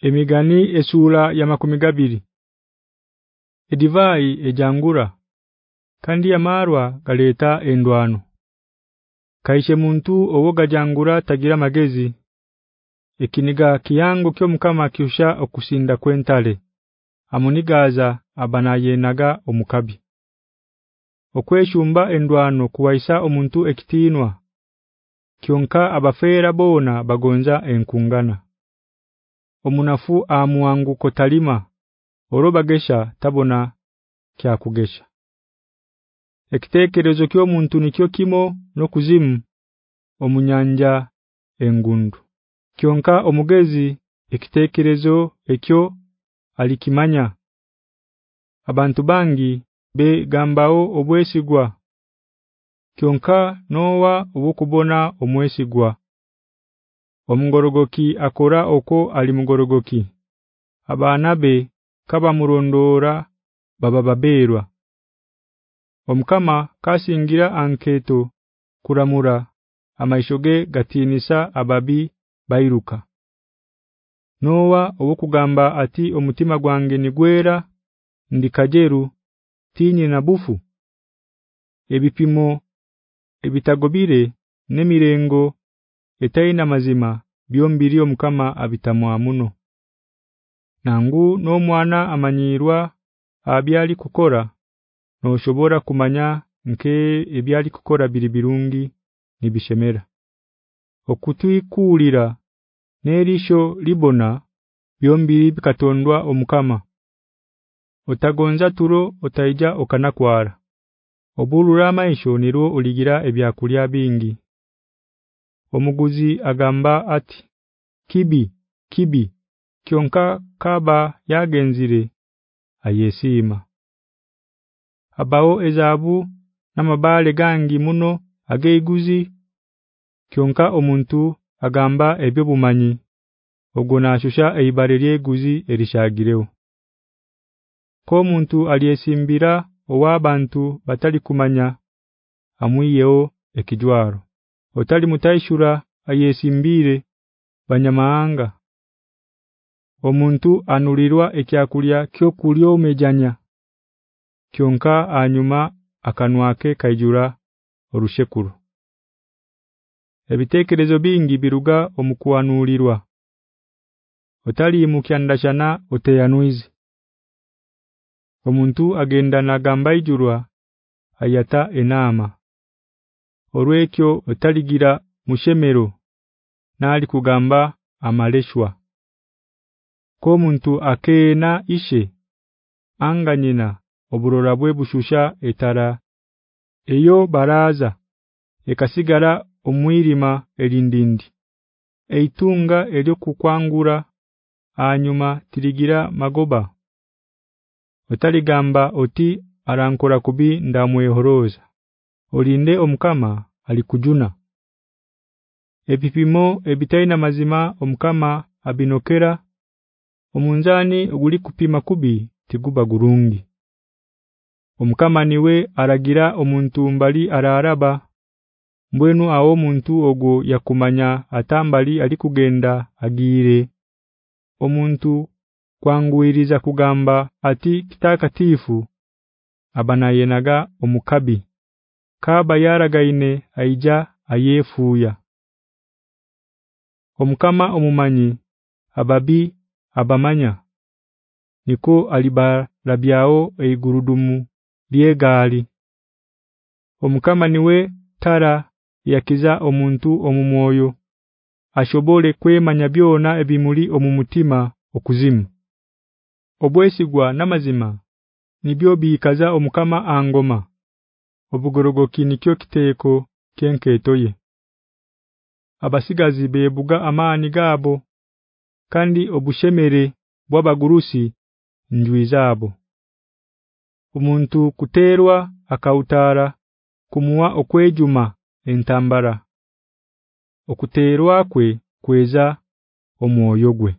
Emigani esura ya makumigabiri Edivai ejangura. Kandi yamarwa galeta endwano. Kaishe muntu owoga jangura tagira magezi. Ekiniga kiyango kyo mukama kyusha okusinda kwentale. Amunigaza abanayenaga omukabi. Okweshumba endwano kuwaisa omuntu ekitinwa kyonka abafera bona bagonza enkungana Omunafu amuangu kotalima orobagesha tabona kya kugesha. Ekitekerezo kyo muntu nikyo kimo nokuzimu omunyanja engundu. Kyonka omugezi ekitekerezo ekyo alikimanya. Abantu bangi be gambao obwesigwa. Kyonka nowa obukubona omwesigwa omungorogoki akora oko ali mugorogoki. Abanabe kaba murondora baba baberwa omkama kasingira anketo kuramura. Amaishoge gatinisa ababi bairuka. Noa obukugamba ati omutima gwange nigwera ndikajeru tinyi na bufu. Ebipimo ebitagobire nemirengo etaina mazima byombiri omukama abitamwa muno. Nangu no mwana amanyirwa abyali kukora no shobora kumanya nke ebyali kukora biribirungi nibishemera. Okutwikulira nerisho libona byombiri bikatondwa omukama. Otagonza turo otaija okanakwara. Obulura maisho niro uligira ebyakulya bingi Omuguzi agamba ati Kibi kibi kyonka kaba yagenzire. Ayesima Abao ezabu namabale gangi muno ageiguzi kyonka omuntu agamba ebyo bumanyi ogona ashusha eibare lyeguzi erishagireo Ko muntu aliyesimbira owabantu batali kumanya amuyeo ekijwaro otali mutaishura ayesimbire banyamaanga omuntu anulirwa ekyakulya kyo kulyo mejanya kyonka anyuma akanwake kaijura orushekuru. Ebitekerezo bingi biruga omukuanulirwa Otali mukyandashana oteyanuizi Omuntu agenda na gamba ijurwa ayata enama Orwekyo otaligira mushemero nali kugamba amaleshwa. Ko muntu akena ishe anganyina oburora bwe bushusha etara eyo baraza ekasigara omwirima elindindi eitunga elyo kukwangura anyuma tirigira magoba. Otaligamba oti arankora kubi ndamwehoroza olinde omkama alikujuna epipimo ebitaina mazima omkama abinokera omunzani oguli kupima kubi tiguba gurungi. Omkama niwe aragira omuntu mbali araraba. Mbwenu awo muntu ogo yakumanya atambali alikugenda agire omuntu kwanguiriza kugamba ati kitakatifu abana yenaga omukabi kaba yaragaine aija ayefuya. Omukama omumanyi ababi abamanya niko alibarabyao eigurudumu byegali omukama niwe tara yakiza omuntu omumwoyo ashobole kwemanya byona ebimuli omumutima okuzimu. Obwesigwa namazima nibyo bikaza omukama angoma obugorogoki nikyo kiteeko kenketoye abasigazi bebuga amani gabo kandi obushemere bwabagurusi njwizabo omuntu kuterwa akautara kumuwa okwejuma entambara. Okuterwa kwe kweza omwoyo gwe